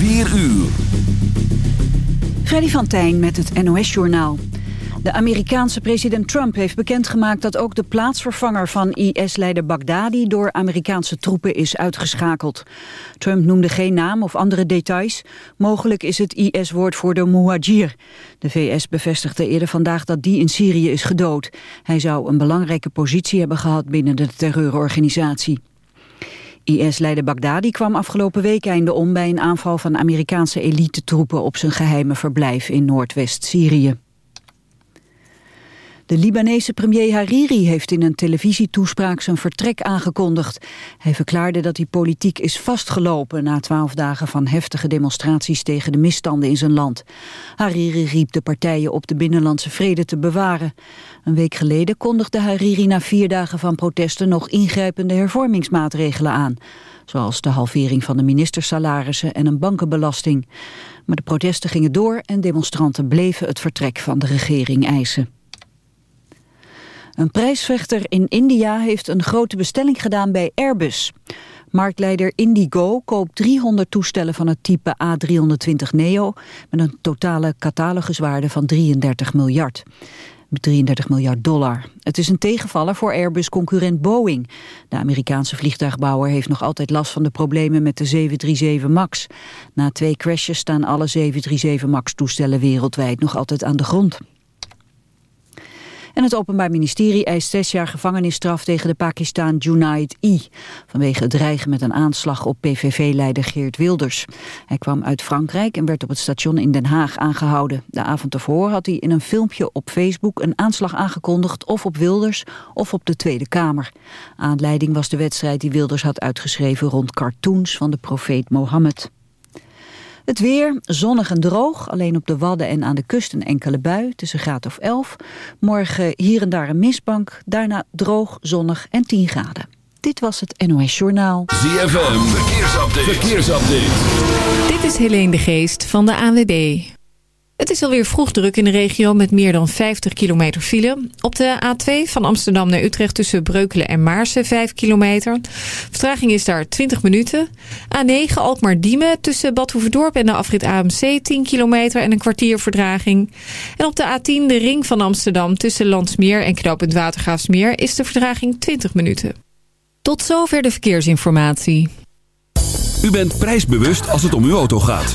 4 uur. Freddy van Tijn met het NOS-journaal. De Amerikaanse president Trump heeft bekendgemaakt dat ook de plaatsvervanger van IS-leider Baghdadi door Amerikaanse troepen is uitgeschakeld. Trump noemde geen naam of andere details. Mogelijk is het IS-woordvoerder Muhajir. De VS bevestigde eerder vandaag dat die in Syrië is gedood. Hij zou een belangrijke positie hebben gehad binnen de terreurorganisatie. IS-leider Baghdadi kwam afgelopen week einde om bij een aanval van Amerikaanse elitetroepen op zijn geheime verblijf in Noordwest-Syrië. De Libanese premier Hariri heeft in een televisietoespraak zijn vertrek aangekondigd. Hij verklaarde dat hij politiek is vastgelopen na twaalf dagen van heftige demonstraties tegen de misstanden in zijn land. Hariri riep de partijen op de binnenlandse vrede te bewaren. Een week geleden kondigde Hariri na vier dagen van protesten nog ingrijpende hervormingsmaatregelen aan. Zoals de halvering van de ministersalarissen en een bankenbelasting. Maar de protesten gingen door en demonstranten bleven het vertrek van de regering eisen. Een prijsvechter in India heeft een grote bestelling gedaan bij Airbus. Marktleider Indigo koopt 300 toestellen van het type A320 Neo... met een totale cataloguswaarde van 33 miljard. 33 miljard dollar. Het is een tegenvaller voor Airbus-concurrent Boeing. De Amerikaanse vliegtuigbouwer heeft nog altijd last van de problemen met de 737 MAX. Na twee crashes staan alle 737 MAX-toestellen wereldwijd nog altijd aan de grond. En het Openbaar Ministerie eist zes jaar gevangenisstraf tegen de Pakistan Junaid I. Vanwege het dreigen met een aanslag op PVV-leider Geert Wilders. Hij kwam uit Frankrijk en werd op het station in Den Haag aangehouden. De avond ervoor had hij in een filmpje op Facebook een aanslag aangekondigd... of op Wilders of op de Tweede Kamer. Aanleiding was de wedstrijd die Wilders had uitgeschreven rond cartoons van de profeet Mohammed. Het weer, zonnig en droog, alleen op de Wadden en aan de kust een enkele bui, tussen graad of 11. Morgen hier en daar een mistbank, daarna droog, zonnig en 10 graden. Dit was het NOS Journaal. ZFM, verkeersupdate. verkeersupdate. Dit is Helene de Geest van de AWB. Het is alweer vroeg druk in de regio met meer dan 50 kilometer file. Op de A2 van Amsterdam naar Utrecht tussen Breukelen en Maarsen 5 kilometer. Vertraging is daar 20 minuten. A9 Alkmaar-Diemen tussen Bad Hoeverdorp en de afrit AMC 10 kilometer en een kwartier verdraging. En op de A10 de ring van Amsterdam tussen Landsmeer en knooppunt Watergraafsmeer is de verdraging 20 minuten. Tot zover de verkeersinformatie. U bent prijsbewust als het om uw auto gaat.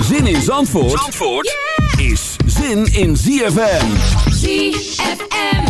Zin in Zandvoort, Zandvoort is zin in ZFM. ZFM.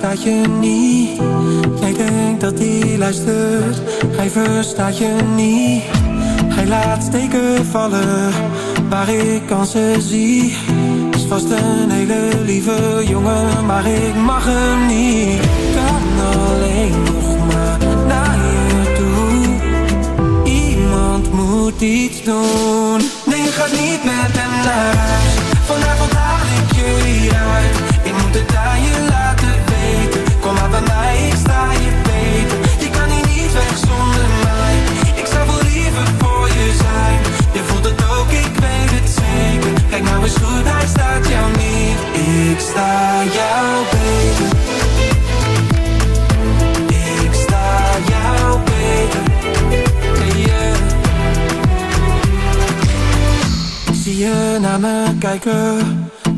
Maar hij staat je niet. Jij denkt dat hij luistert, hij verstaat je niet. Hij laat steken vallen, waar ik kansen zie. Is vast een hele lieve jongen, maar ik mag hem niet. Kan alleen nog maar naar je toe. Iemand moet iets doen. Nee, gaat niet met hem naar huis. Vanavond haal ik je hieruit. Ik moet het aan je Kijk nou eens goed, hij staat jou niet. Ik sta jou beter. Ik sta jou beter. Ik zie je naar me kijken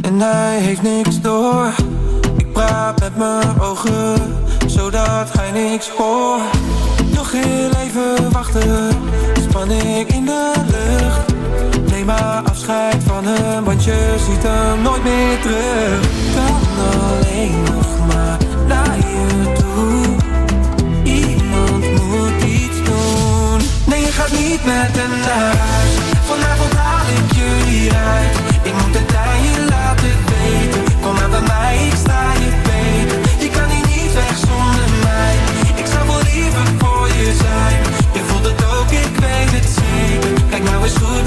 en hij heeft niks door. Ik praat met mijn ogen, zodat hij niks hoort. Nog heel even wachten, spanning in de lucht. Neem maar afscheid van hem, want je ziet hem nooit meer terug. Kan alleen nog maar naar je toe. Iemand moet iets doen. Nee, je gaat niet met hem naar huis. Vanavond haal ik je hieruit. Ik moet het aan je laten weten. Kom maar bij mij, ik sta je. Je kan hier niet weg zonder mij. Ik zou wel liever voor je zijn. Je voelt het ook, ik weet het zeker. Kijk nou eens goed,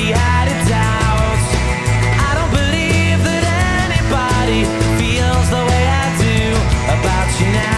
now.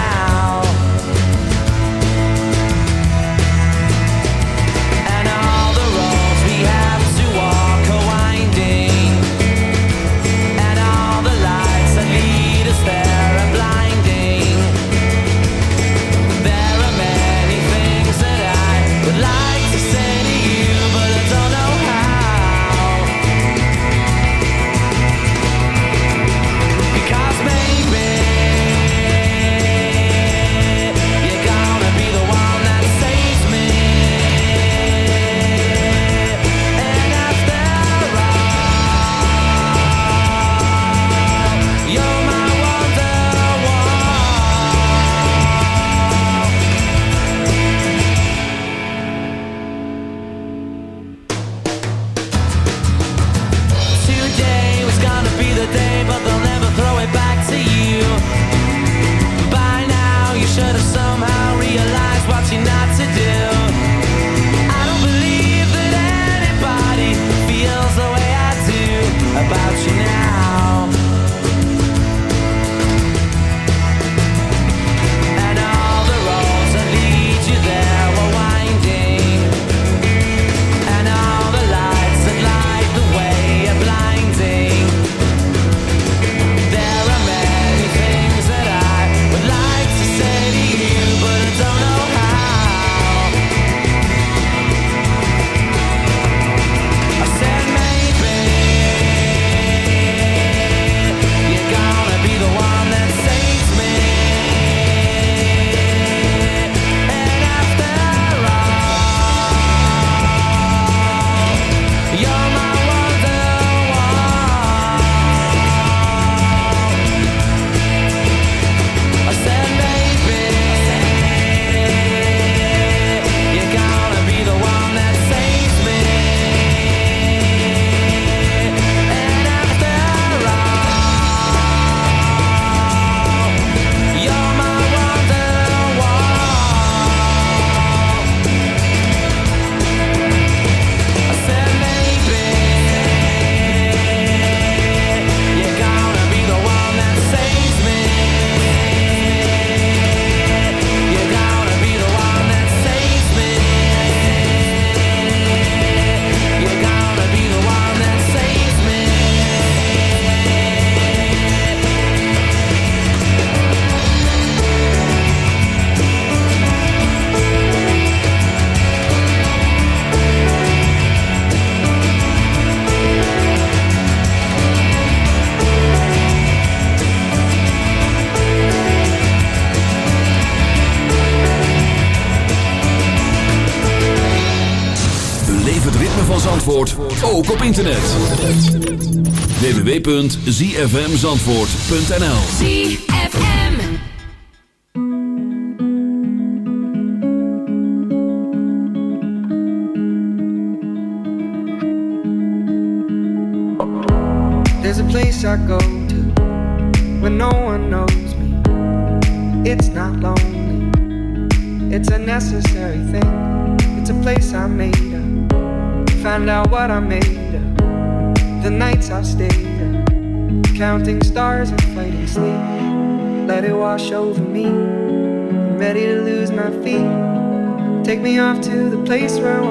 zfmzandvoort.nl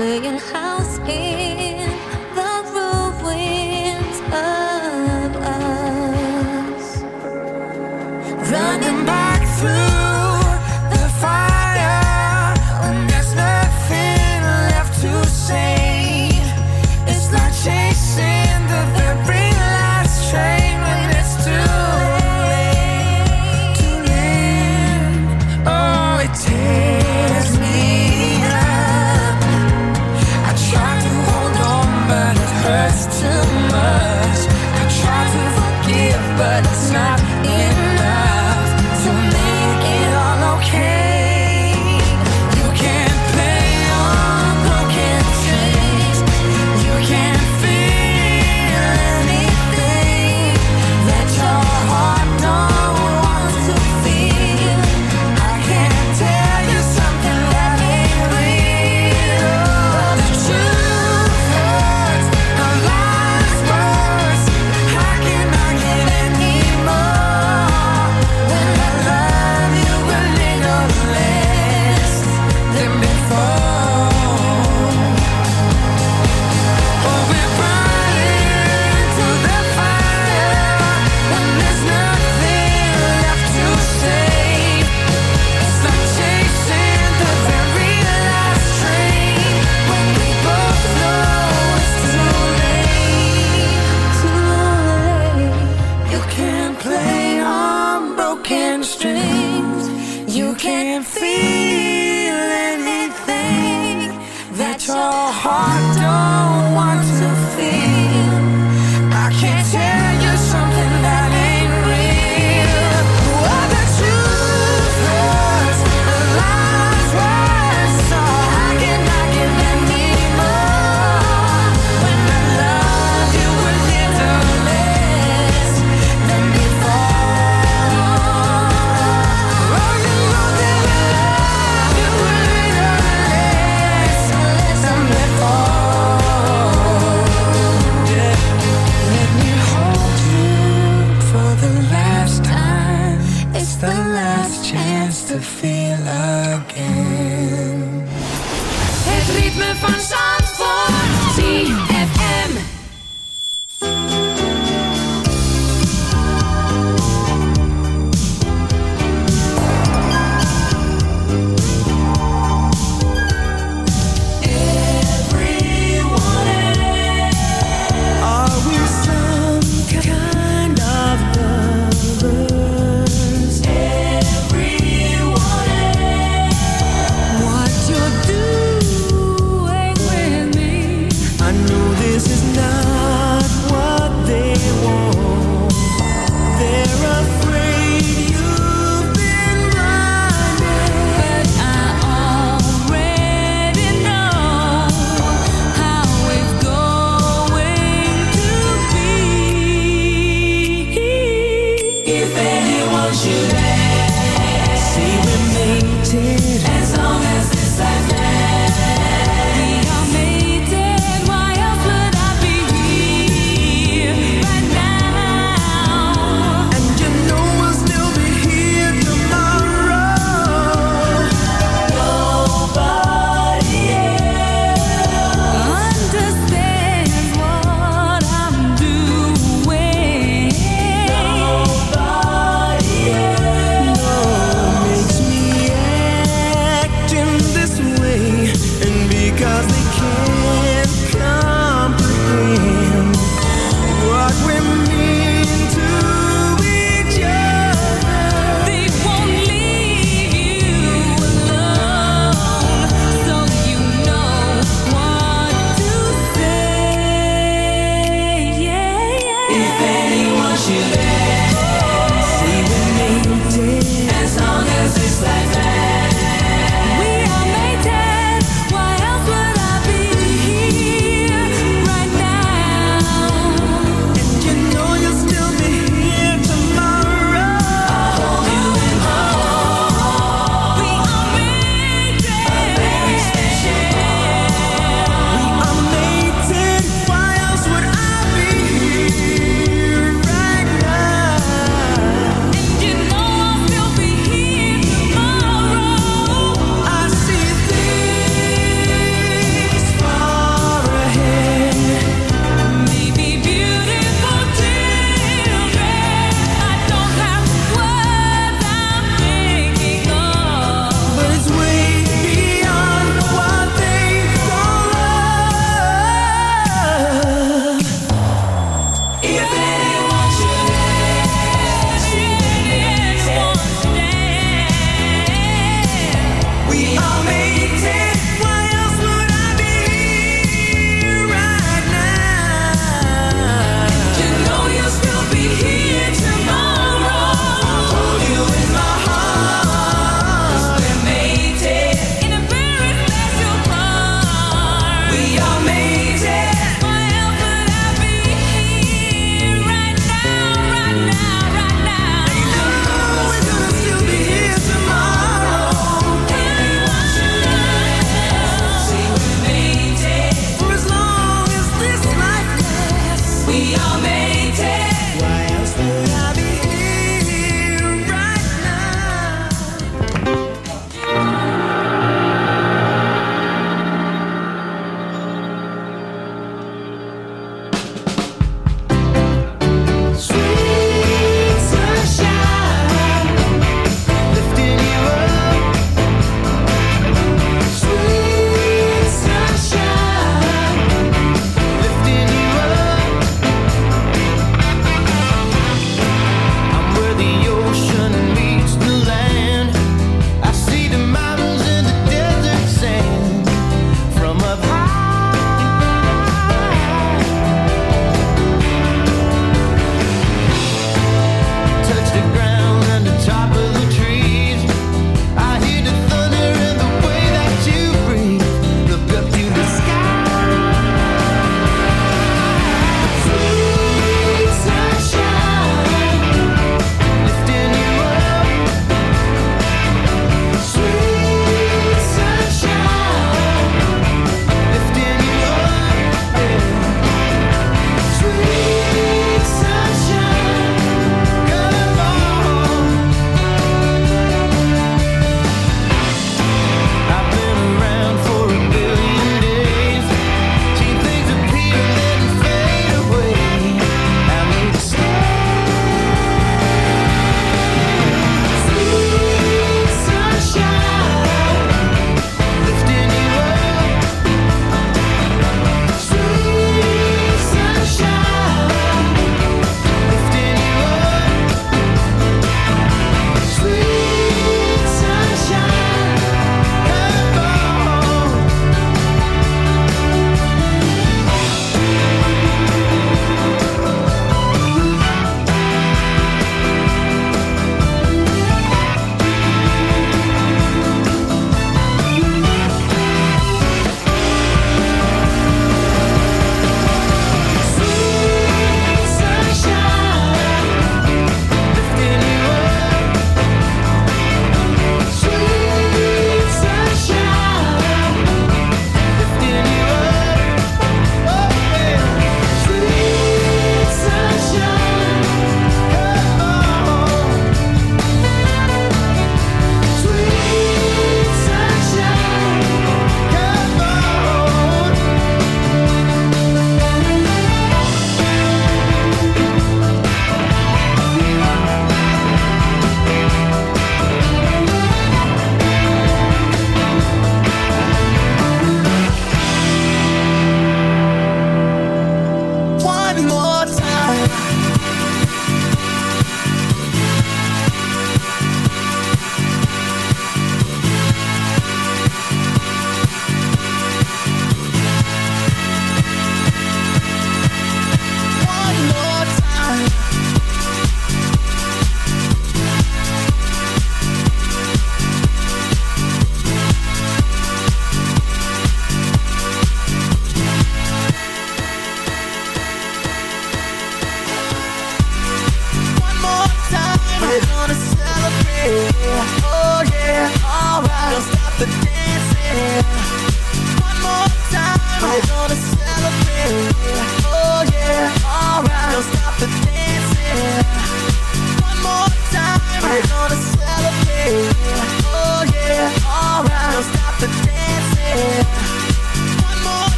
泪眼含。A heart door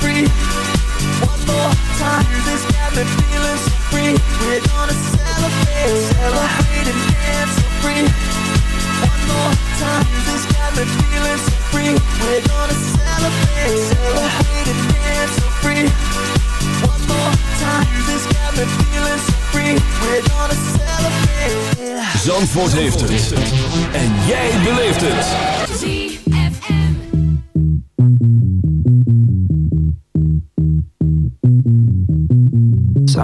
free. One more time. Music's got me feeling so free. We're gonna celebrate, celebrate and dance so free. One more time. Music's got me feeling so free. We're gonna celebrate, celebrate and dance so free. One more time. Music's got me feeling so free. We're gonna celebrate. Zandvoort heeft het. En jij beleeft het.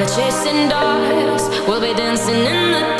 While chasing dogs, we'll be dancing in the